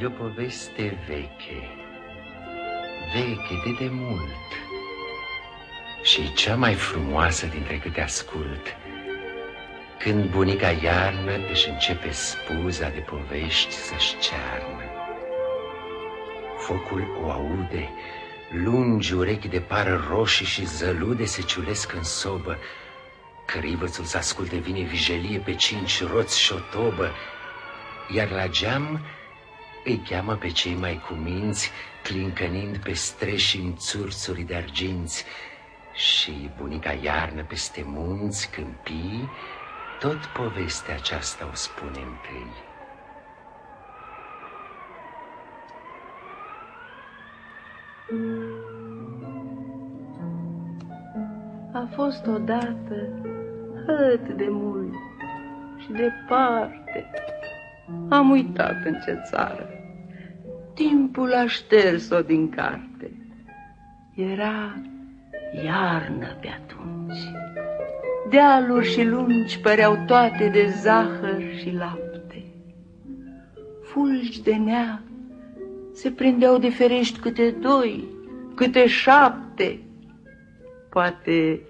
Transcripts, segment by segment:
E o poveste veche, veche de demult și cea mai frumoasă dintre câte ascult. Când bunica iarnă își începe spuza de povești să-și cearnă. Focul o aude, lungi urechi de pară roșii și zălude se ciulesc în sobă. Crivățul să asculte vine vijelie pe cinci roți și o tobă, iar la geam îi cheamă pe cei mai cuminți, clincănind pe streșii țurțuri de arginți, și bunica iarnă peste munți, câmpii, tot povestea aceasta o spune întâi. A fost odată atât de mult și departe. Am uitat în ce țară. Timpul a șters-o din carte. Era iarnă pe atunci. Dealuri și lungi păreau toate de zahăr și lapte. Fulgi de nea se prindeau de ferești câte doi, câte șapte. Poate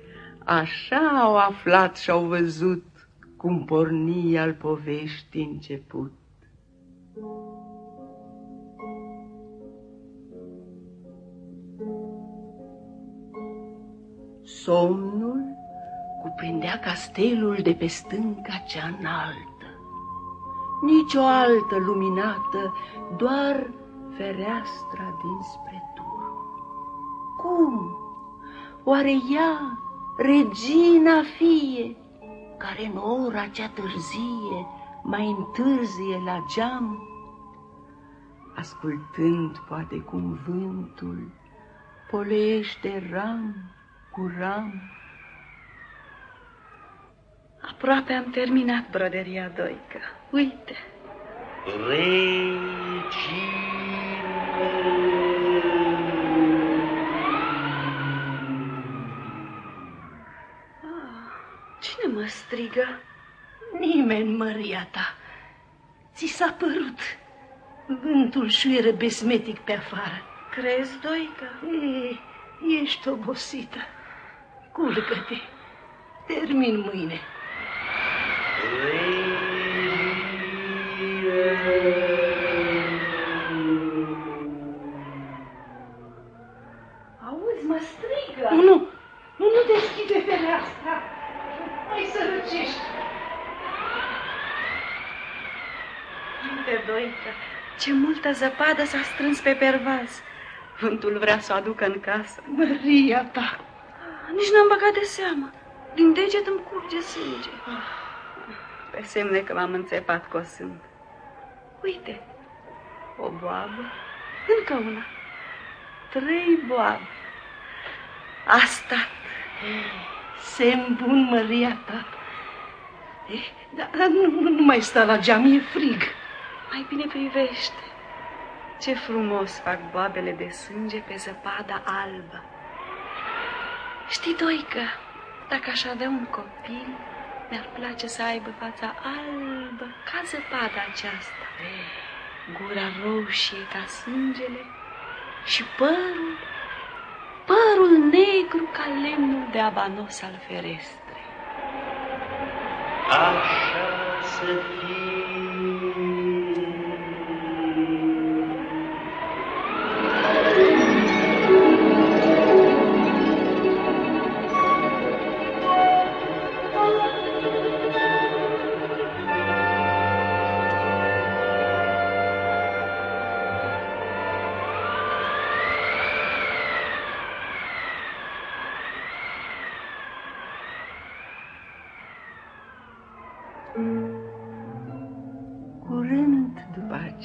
așa au aflat și au văzut cum porni al poveștii început. Somnul cuprindea castelul de pe stânca cea înaltă. Nici o altă luminată, doar fereastra dinspre tur. Cum? Oare ea, regina fie, care în ora cea târzie mai întârzie la geam? Ascultând poate cum vântul polește ram cu ram. Aproape am terminat broderia Doică. Uite. Regine! Ah, cine mă strigă? Nimeni, Maria ta. Ți s-a părut. Vântul șuieră besmetic pe afară. Crezi, Doică? Ei, ești obosită. Culcă-te. Termin mâine. Auzi, mă strigă. Nu, nu, nu, nu deschide fereastra. Mai sărăcești. Uite, Doică, ce multă zăpadă s-a strâns pe pervaz. Vântul vrea să o aducă în casă. Maria ta. Nici n-am băgat de seamă. Din deget îmi curge sânge. Pe semne că m-am înțepat cosând. Uite, o boabă, încă una, trei boabe. Asta. Semn bun, Maria ta. Eh, Dar nu, nu mai sta la geam, e frig. Mai bine privește. Ce frumos fac boabele de sânge pe zăpada albă. Știi, Doică, dacă aș avea un copil, mi-ar place să aibă fața albă ca zăpada aceasta, gura roșie ca sângele și părul, părul negru ca lemnul de abanos al ferestrei. Așa să fie.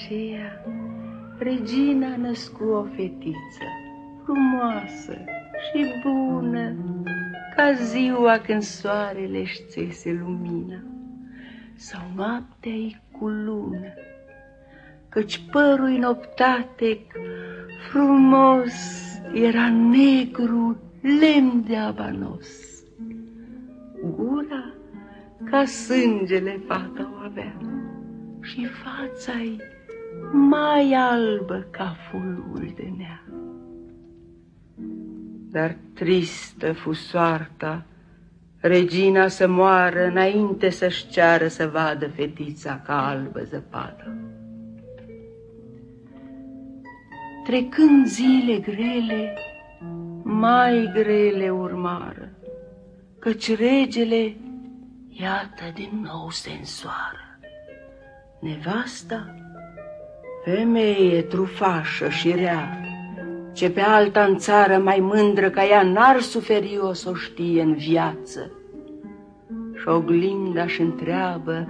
Aceea, regina născu o fetiță, frumoasă și bună, ca ziua când soarele își țese lumina, sau noaptea cu lună, căci părul noptatec frumos era negru lemn de abanos. Gura ca sângele fata o avea și fața-i mai albă ca fulul de nea. Dar tristă fu soarta, regina să moară înainte să-și ceară să vadă fetița ca albă zăpadă. Trecând zile grele, mai grele urmară, căci regele, iată, din nou se însoară. Nevasta, femeie trufașă și rea, ce pe alta în țară mai mândră ca ea n-ar suferi o să o știe în viață. Și oglinda și întreabă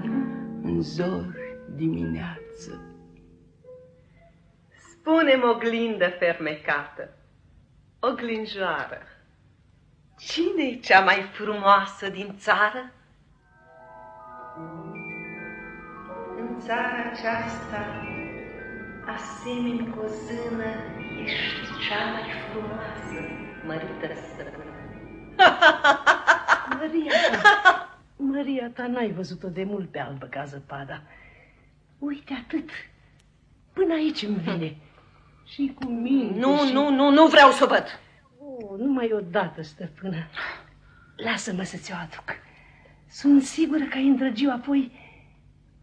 în zori dimineață. Spune-mi oglindă fermecată, oglinjoară, cine e cea mai frumoasă din țară? În țara aceasta, asemeni cu o zână, ești cea mai frumoasă, mărită stăpână. Maria ta, Maria ta, n-ai văzut-o de mult pe albă ca zăpada. Uite atât, până aici îmi vine. Și cu mine. Nu, și... nu, nu, nu vreau să o văd. Oh, numai odată, stăpână. Lasă-mă să ți-o aduc. Sunt sigură că ai îndrăgiu apoi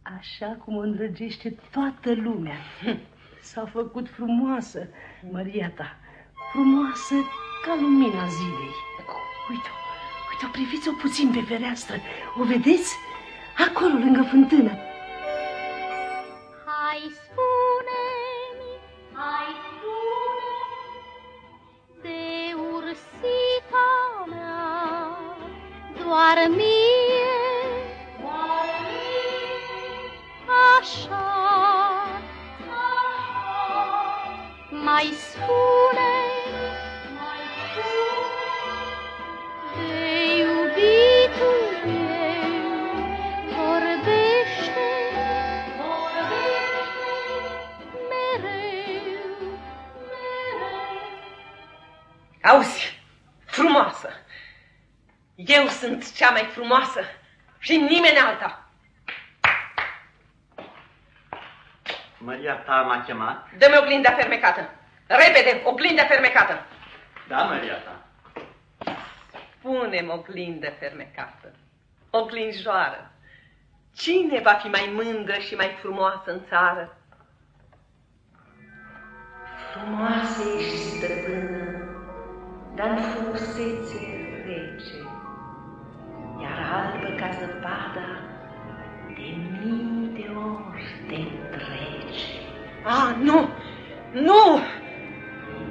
așa cum o îndrăgește toată lumea. S-a făcut frumoasă, Maria ta, frumoasă ca lumina zilei. Uite-o, uite-o, priviți-o puțin pe fereastră. O vedeți? Acolo, lângă fântână. Auzi, frumoasă, eu sunt cea mai frumoasă și nimeni alta. Maria ta m-a chemat? Dă-mi oglinda fermecată. Repede, oglinda fermecată. Da, Maria ta. Pune-mi oglindă fermecată. Oglinjoară. Cine va fi mai mândră și mai frumoasă în țară? Frumoasă ești, stăpână, dar în frumusețe rece, iar albă ca zăpada, de mii de ori te întrece. Ah, nu! Nu!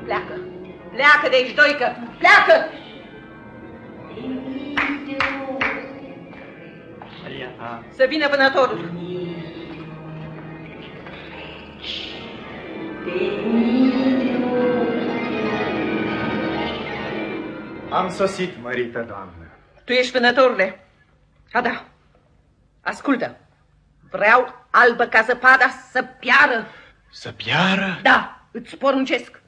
Pleacă! Pleacă de aici, doică! Pleacă! De mii de ori te întrece, Maria ta. Să vină vânătorul! de mii Am sosit, mărită doamnă. Tu ești vânătorule? A, da. Ascultă. Vreau albă ca zăpada să piară. Să piară? Da, îți poruncesc.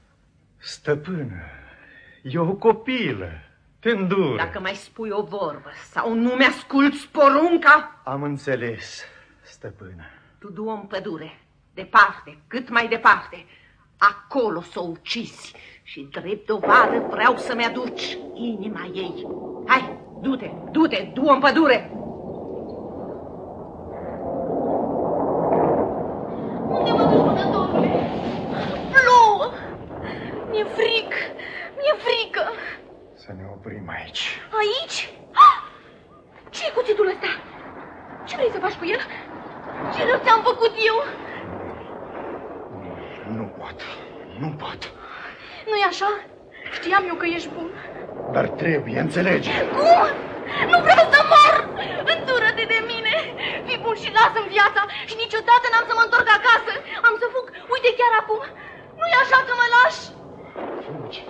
Stăpână, e o copilă, te îndură. Dacă mai spui o vorbă sau nu mi-asculți porunca, Am înțeles, stăpână. tu du-o în pădure, departe, cât mai departe. Acolo să o ucizi și drept dovadă vreau să-mi aduci inima ei. Hai, du-te, du-te, du-o în pădure. Unde mă duci, vânătorule? Plouă! Mi-e frig, mi-e frică. Să ne oprim aici. Aici? Ah! ce e cuțitul ăsta? Ce vrei să faci cu el? Ce rău ți-am făcut eu? Nu, nu pot, nu pot. Nu-i așa? Știam eu că ești bun. Dar trebuie, înțelege. Cum? Nu vreau să mor! Întură-te de mine! Fii bun și lasă-mi viața și niciodată n-am să mă întorc acasă. Am să fug, uite chiar acum. Nu-i așa că mă lași? Fugi,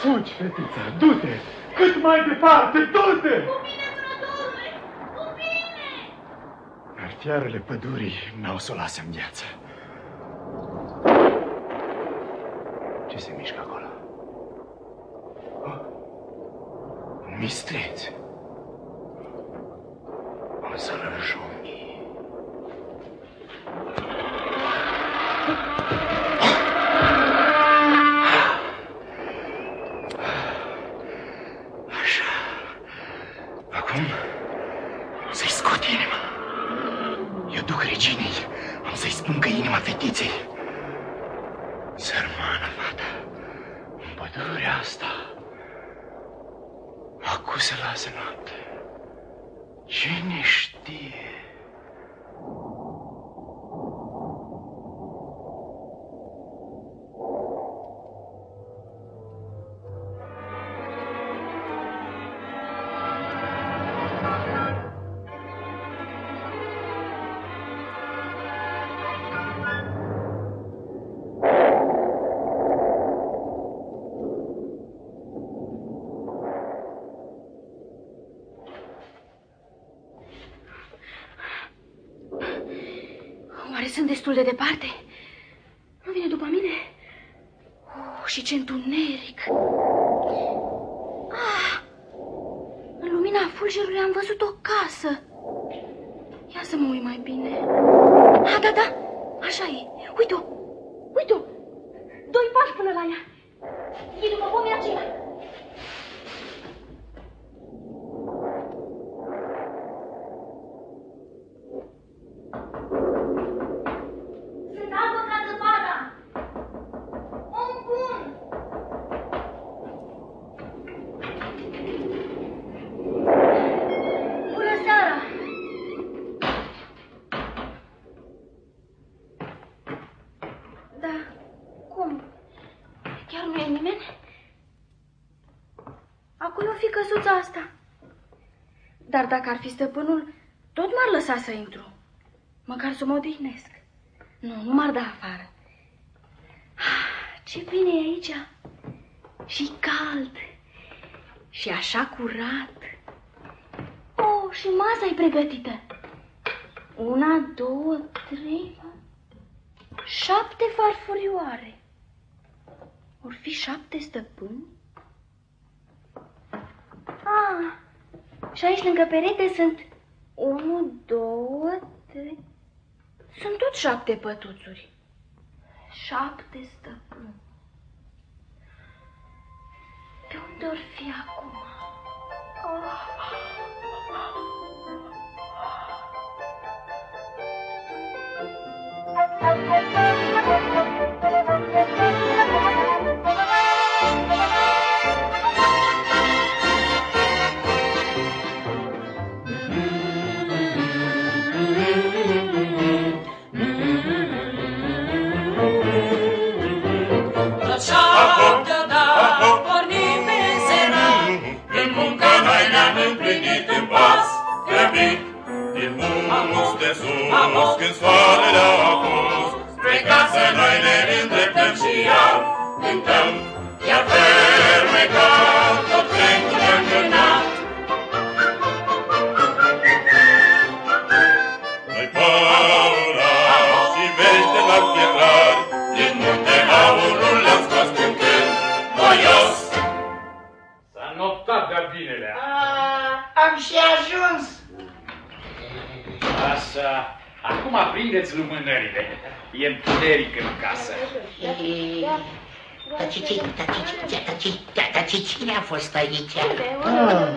fugi, fetița, du-te! Cât mai departe, du-te! Cu bine, vânătorule! Cu bine! Dar fiarele pădurii n-au să o lasă în viață. Ce se mișcă acolo? Oh, un mistreț. O să destul de departe? Nu vine după mine? Oh, și ce întuneric! Ah! În lumina fulgerului am văzut o casă. Ia să mă uit mai bine. Ah, da, da, așa e. Uite-o, uite-o. Doi pași până la ea. E după pomii aceea. Sunt albă ca zăpada. Om bun. Bună seara! Da, cum? Chiar nu e nimeni? Acolo o fi căsuța asta. Dar dacă ar fi stăpânul, tot m-ar lăsa să intru. Măcar să mă odihnesc. Nu, nu m-ar da afară. Ah, Ce bine e aici. Și cald. Și așa curat. Oh, și masa e pregătită. Una, două, trei, șapte farfurioare. Or fi șapte stăpâni? Ah, și aici lângă perete sunt unu, două, trei... Sunt tot șapte pătuțuri. Șapte stăpâni. Pe unde or fi acum? Oh. Așa. Acum aprindeți lumânările. E întuneric în casă. Taci, taci, taci, taci, cine a fost aici? Ah,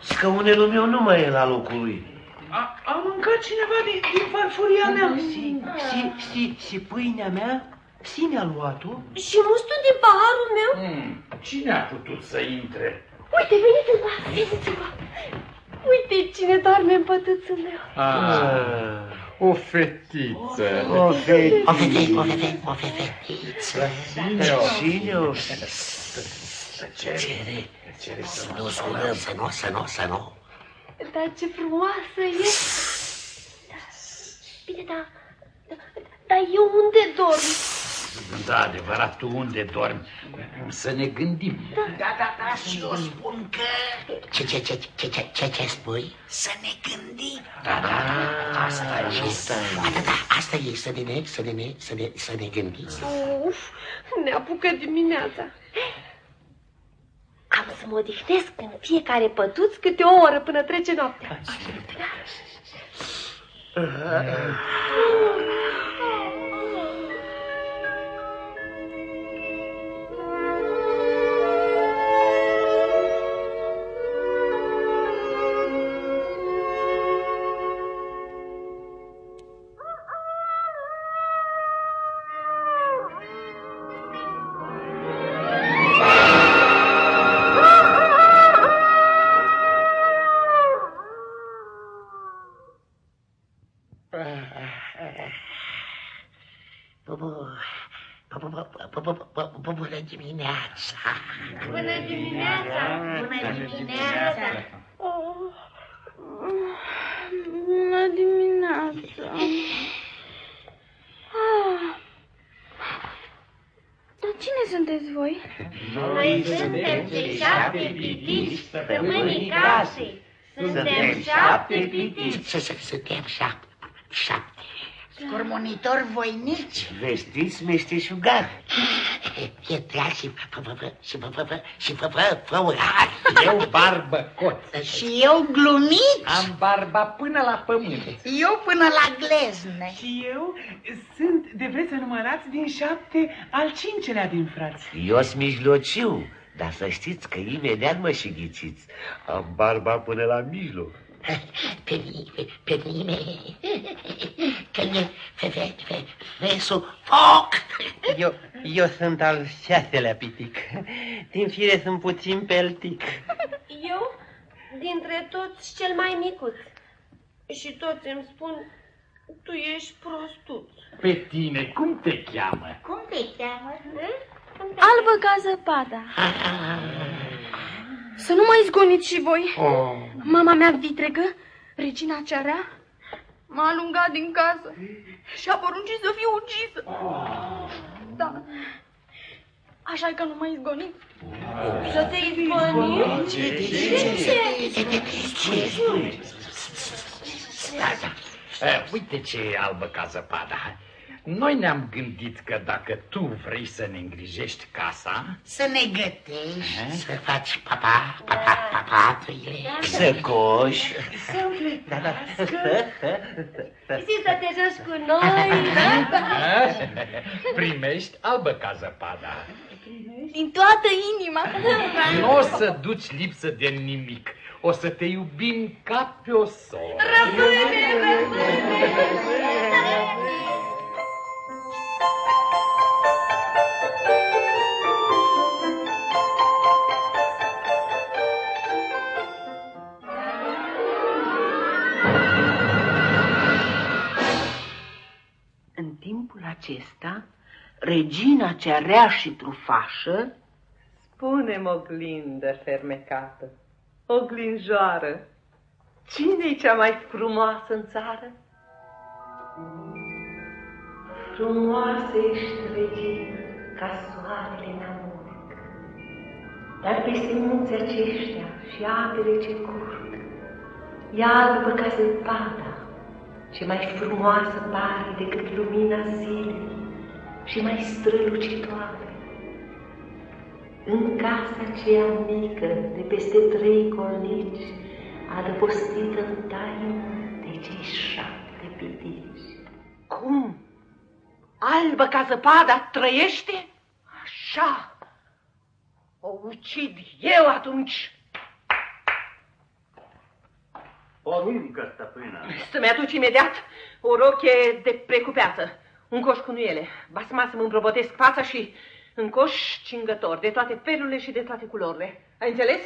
scaunelul meu nu mai e la locul lui. A, a mâncat cineva din, din farfuria mea. Si, si, si, si pâinea mea? Cine a luat-o? Și mustul din paharul meu? Hmm, cine a putut să intre? Uite, veniți-vă, veniți-vă. Uite cine doarme în pătuțul meu. Ah, o fetiță. O fetiță. O fetiță, o fetiță, o fetiță. Cine o? Cine o? Cere, să nu sunăm, să nu, să nu, să nu. Dar ce frumoasă e. Da. Bine, dar... Dar eu unde dorm? Da, adevărat, tu unde dormi? Să ne gândim. Da, da, da, și eu spun că... Ce, ce, ce, ce, ce, ce, ce spui? Să ne gândim. Da, da, da, Asta e, da, da, da, asta e, să ne, să ne, să ne, să ne gândim. Uf, ne apucă dimineața. Am să mă odihnesc în fiecare pătuț câte o oră până trece noaptea. dimineața! Bună dimineața! Bună dimineața! Oh, bună dimineața! Ah. Dar cine sunteți voi? Noi suntem cei șapte pitici stăpânii casei. Suntem șapte pitici. Suntem șapte, șapte. Scormonitori voinici. Vestiți meșteșugar. E drag și și și făurat. Eu barbă cot. Și eu glumit. Am barba până la pământ. Eu până la glezne. Și eu sunt, de vreți să numărați, din șapte al cincelea din frați. Eu sunt mijlociu, dar să știți că imediat mă și ghițiți. Am barba până la mijloc. Pe mine, pe mine, că ne vesul foc. Eu, eu sunt al șaselea pitic. Din fire sunt puțin peltic. Eu, dintre toți, cel mai micuț. Și toți îmi spun, tu ești prostuț. Pe tine, cum te cheamă? Cum te cheamă? Albă ca zăpada. Să nu mai zgoniți și voi. Oh. Mama mea vitregă, regina cearea, m-a alungat din casă și a poruncit să fiu ucisă. Da. Așa că nu mai izgoniți. Să te izgonim? Ce? Eh, Uite ce e albă ca zăpada. Noi ne-am gândit că dacă tu vrei să ne îngrijești casa... Să ne gătești, să faci papa, papa, papaturile. Să coși. Să Da, da. Și să te joci cu noi, da? Primești albă ca zăpada. Din toată inima. Nu o să duci lipsă de nimic. O să te iubim ca pe o soră. Rămâne, rămâne! În acesta, regina cea rea și trufașă Spune-mi, oglindă fermecată, oglinjoară, cine-i cea mai frumoasă în țară? Frumoasă ești, regină, ca soarele neamuric. Dar peste munții aceștia și apele ce curg, e albă ca zăpada, ce mai frumoasă pare decât lumina zilei și mai strălucitoare. În casa aceea mică, de peste trei cornici, adăpostită în taină de cei șapte pitici. Cum? Albă ca zăpada trăiește? Așa. O ucid eu atunci. Poruncă, stăpână. Să-mi aduci imediat o roche de precupeată, un coș cu nuiele, basma să-mi împrobotesc fața și în coș cingător, de toate felurile și de toate culorile. Ai înțeles?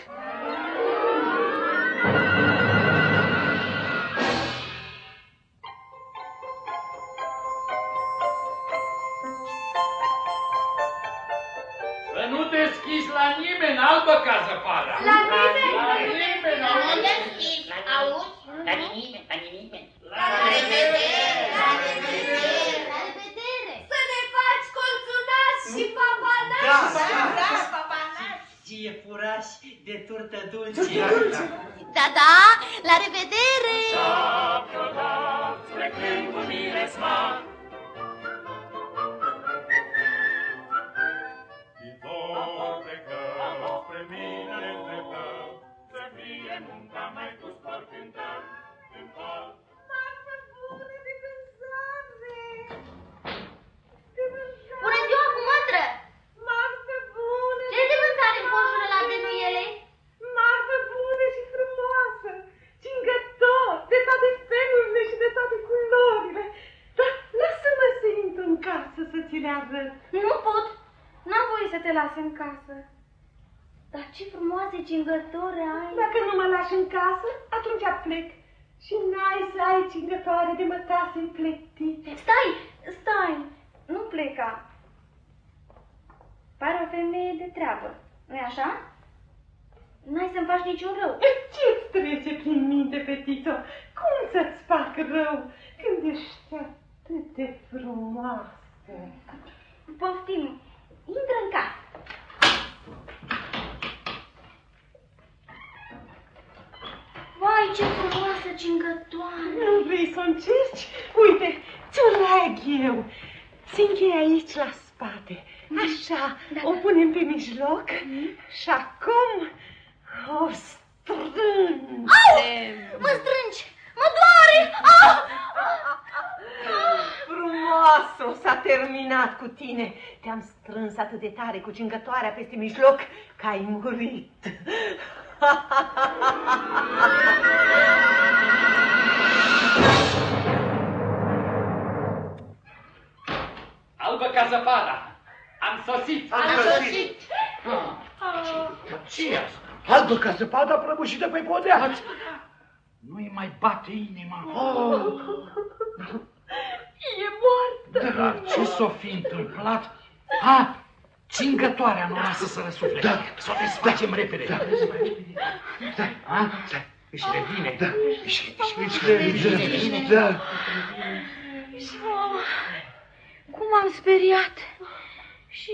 Să nu te schizi la nimeni, albă ca zăpada. La nimeni? La nimeni, Nu auzi? te schimbi, auzi? La nimeni, la nimeni. La revedere! La revedere! La revedere! Să ne faci colțunați și papanași! Da, papanași! Ție furași de turtă dulce. Da, da, la revedere! Spre câmpul miresmat, Din zor plecăm, spre mine ne îndreptăm, să fie munca mai cu spor cântăm, cântăm. Bună ziua, cu mătră! Marfă bună! Ce de mâncare în coșul ăla de nuiele? Marfă bună și frumoasă! Cingător, de toate felurile și de toate culorile! Dar lasă-mă să intru în casă să ți le arăt. Nu pot. N-am voie să te las în casă. Dar ce frumoase cingători ai. Dacă nu mă lași în casă, atunci plec. Și n-ai să ai cingătoare de mătase împletite. Stai, stai. Nu pleca. Pare o femeie de treabă, nu-i așa? N-ai să-mi faci niciun rău. Ce-ți trece prin minte, petito? Cum să-ți fac rău când ești atât de frumoasă? Poftim, intră în casă. Vai, ce frumoasă cingătoare! Nu vrei să încerci? Uite, ți-o leg eu. Țin aici la spate. Așa, da, o punem pe mijloc și acum o strâng. Au! Mă strângi! Mă doare! Au! Frumoasă, s-a terminat cu tine. Te-am strâns atât de tare cu cingătoarea peste mijloc că ai murit. Albă ca zăpada! Am sosit! Am sosit! Ce e asta? Albă ca zăpada prăbușită pe podea. Nu-i mai bate inima. Oh. E moartă! Dar ce s-o fi întâmplat? Ha! Cingătoarea nu lasă să răsufle. Da. Să o desfacem repede. Da. Da. Ha? Își revine. Da. Își, își revine. Da. Oh, cum am speriat. Și...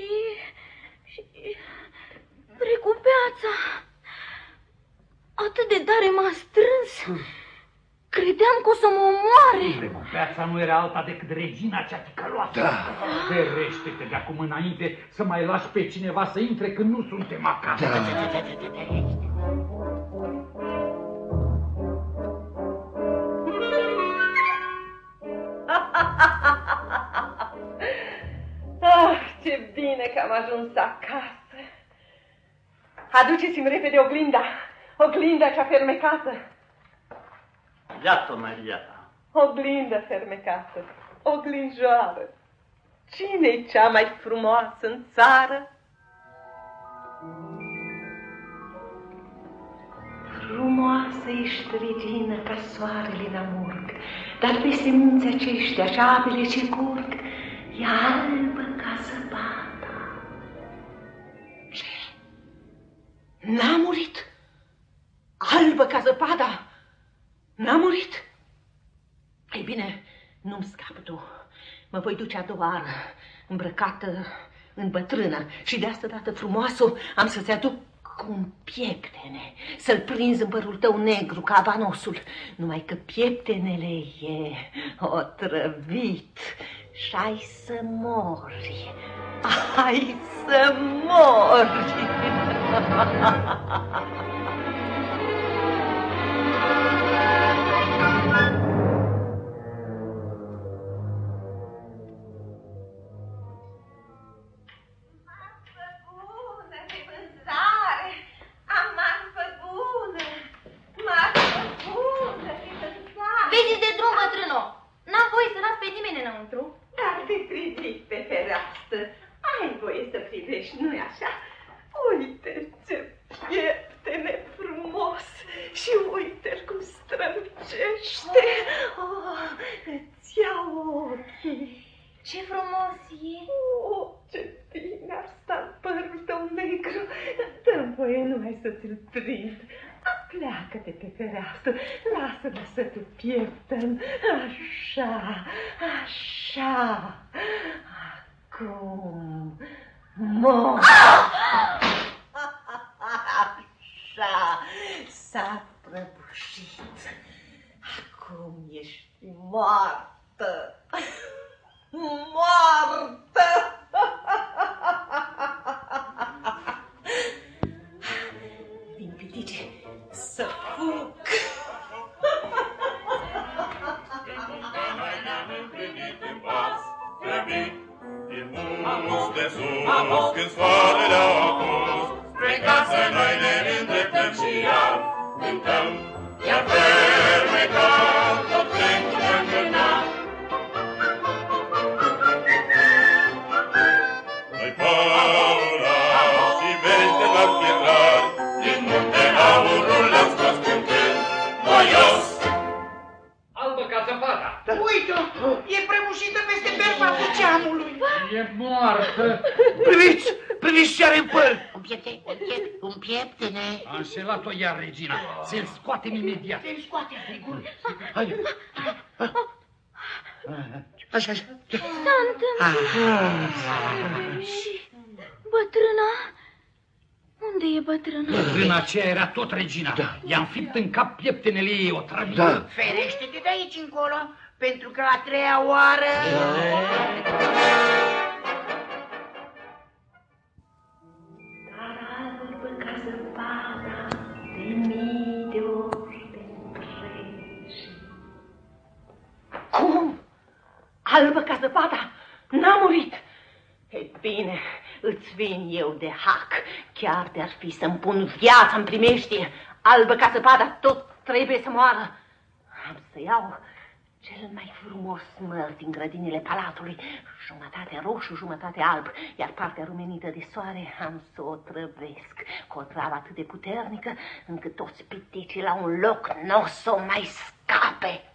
și... Recupeața. Atât de tare m-a strâns. Credeam că o să mă omoare. Recupeața nu era alta decât regina cea ticăloasă. Da. Ferește-te de acum înainte să mai lași pe cineva să intre când nu suntem acasă. Da. Ah, ce bine că am ajuns acasă. Aduceți-mi repede oglinda, oglinda cea fermecată. Iată, Maria ta. Oglinda fermecată, oglinjoară. Cine-i cea mai frumoasă în țară? Frumoasă ești, regină, ca soarele în amurg, dar peste munți aceștia și apele ce curg, e albă ca zăpada. Ce? N-a murit? Albă ca zăpada? N-a murit? Ei bine, nu-mi scap tu. Mă voi duce a doua oară, îmbrăcată în bătrână și de asta dată frumoasă am să-ți aduc cu un pieptene, să-l prinzi în părul tău negru ca avanosul, numai că pieptenele e otrăvit și ai să mori, ai să mori. Dă-mi voie numai să ți-l prind. Pleacă-te pe fereastră, lasă-mă să te pieptăn. Așa, așa. Acum, mor. Așa, s-a prăbușit. Acum ești moartă. Moartă! De sus, când soarele a pus, spre casă noi ne îndreptăm și iar cântăm, iar fermecăm tot vântul încărnat. Noi paura și vește la pietrari, din munte aurul le-am scos cântând, voios. Albă ca zăpada! Uite-o, e prăbușită peste perpa cu geamului. E moartă! Priviți, priviți nălișoare în păr. Un piepte, un piepte, un pieptene. A înșelat-o iar, regina. Să-l scoatem imediat. Să-l scoatem, sigur. Hai. Așa, așa. S-a întâmplat. Și bătrâna? Unde e bătrâna? Bătrâna aceea era tot regina. Da. I-a înfipt în cap pieptenele ei o trăvită. Da. Ferește-te de aici încolo, pentru că a treia oară... Dar Albă ca zăpada? N-a murit. E bine, îți vin eu de hac. Chiar de-ar fi să-mi pun viața în primești. Albă ca zăpada, tot trebuie să moară. Am să iau cel mai frumos măr din grădinile palatului, jumătate roșu, jumătate alb, iar partea rumenită de soare am să o trăvesc cu o travă atât de puternică încât toți piticii la un loc nu o să o mai scape.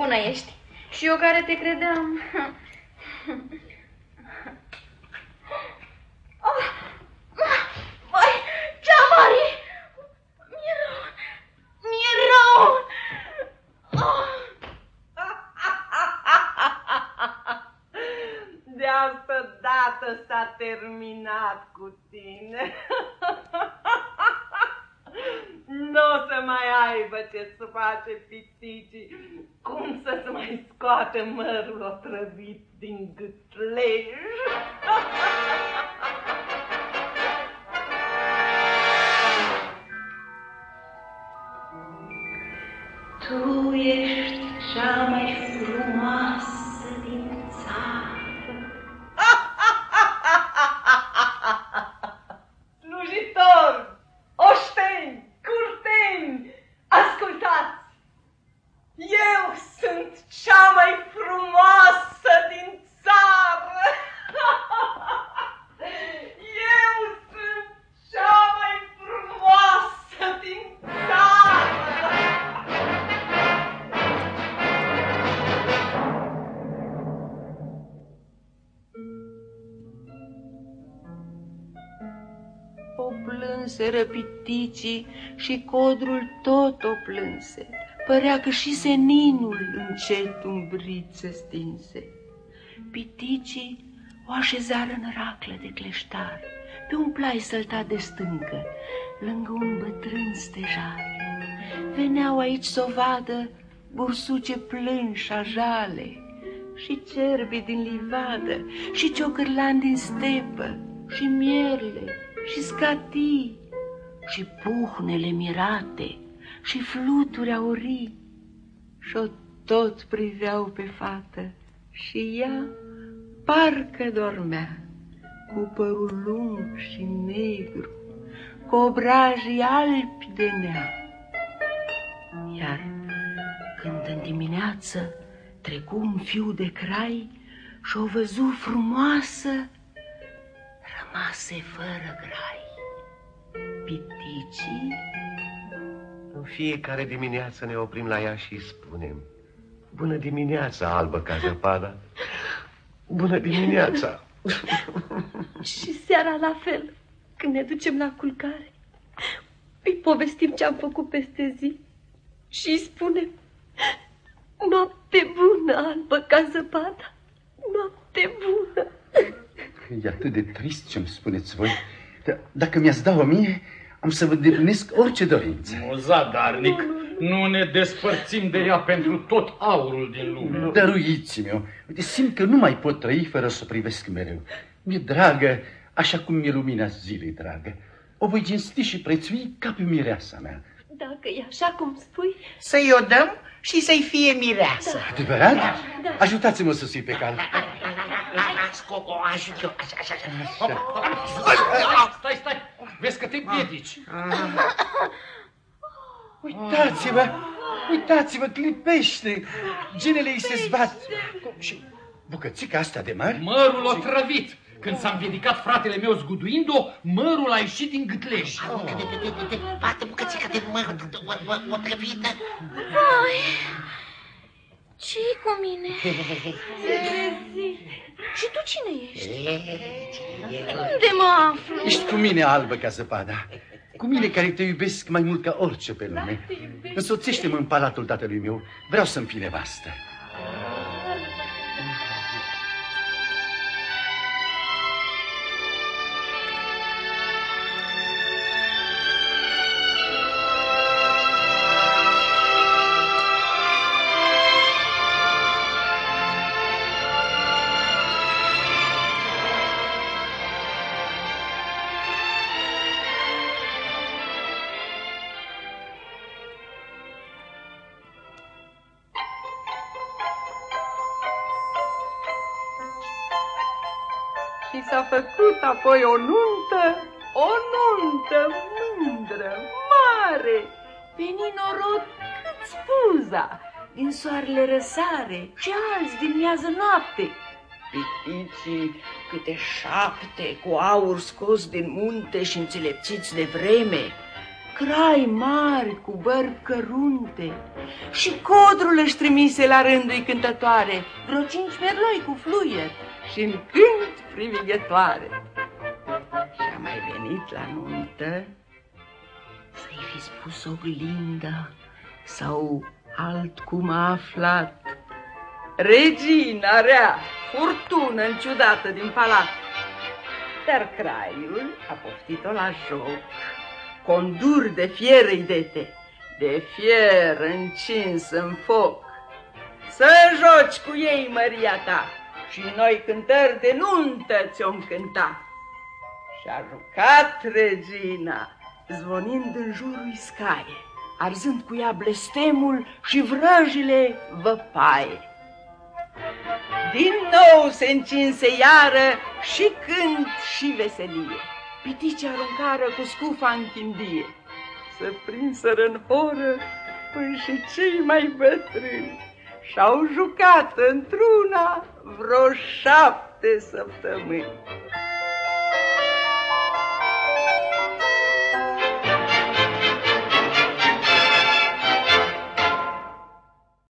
Bună ești. Și eu care te credeam... Oh, Băi, ce mare! Mi-e rău! Mi-e rău! Oh. De asta dată s-a terminat cu tine. Nu o să mai aibă ce să face piticii. Cum să se mai scoate mărul răpiticii și codrul tot o plânse. Părea că și seninul încet umbrițe stinse. Piticii o așezară în raclă de cleștar, pe un plai săltat de stâncă, lângă un bătrân stejar. Veneau aici să o vadă bursuce plânși jale și cerbi din livadă și ciocârlan din stepă și mierle și scatii și puhnele mirate și fluturi aurii și-o tot priveau pe fată și ea parcă dormea cu părul lung și negru, cu obrajii albi de nea. Iar când în dimineață trecu un fiu de crai și o văzu frumoasă, rămase fără grai. Piticii În fiecare dimineață ne oprim la ea și îi spunem Bună dimineața, albă ca zăpada Bună dimineața Și seara la fel, când ne ducem la culcare, îi povestim ce am făcut peste zi și îi spunem Noapte bună, albă ca zăpada, noapte bună. E atât de trist ce-mi spuneți voi. Da, dacă mi-ați da o mie, am să vă deplinesc orice dorință. Nu, zadarnic, nu ne despărțim de ea pentru tot aurul din lume. Dăruiți-mi-o. Uite, simt că nu mai pot trăi fără să o privesc mereu. Mi-e dragă, așa cum mi-e lumina zilei dragă. O voi cinsti și prețui ca pe mireasa mea. Dacă e așa cum spui... Să-i o dăm și să-i fie mireasă. Da. Adevărat? Da, da. Ajutați-mă să sui pe cal. Scoco, ajut eu. Așa, așa, așa. Stai, stai, vezi că te piedici. Uitați-vă, uitați-vă, clipește. Genele îi se zbat. Și bucățica asta de mare? Mărul o trăvit. Când s-a învedicat fratele meu zguduind-o, mărul a ieșit din gâtlej. Bate bucățica de măr, o trăvită. Vai, ce cu mine? Și tu cine ești? Unde mă aflu? Ești cu mine albă ca zăpada. Cu mine care te iubesc mai mult ca orice pe lume. Însoțește-mă în palatul tatălui meu. Vreau să-mi fii nevastă. Apoi o nuntă, o nuntă mândră, mare, veni norod cât spuza, din soarele răsare și alți din miază noapte. Piticii câte șapte cu aur scos din munte și înțelepțiți de vreme, crai mari cu bărbi cărunte și codrul își trimise la rândul cântătoare, vreo cinci merloi cu fluier și în cânt privighetoare. Și a mai venit la nuntă să-i fi spus oglindă sau altcum a aflat. Regina rea, furtună ciudată din palat. Dar craiul a poftit-o la joc, condur de fier dete, de fier încins în foc. Să joci cu ei, Maria ta, și noi cântări de nuntă ți-o cânta. Și-a jucat regina, zvonind în jurul scaie, arzând cu ea blestemul și vrăjile văpaie. Din nou se încinse iară și cânt și veselie. Pitici aruncară cu scufa în chindie. Se prinseră în horă până și cei mai bătrâni și-au jucat într-una vreo șapte săptămâni.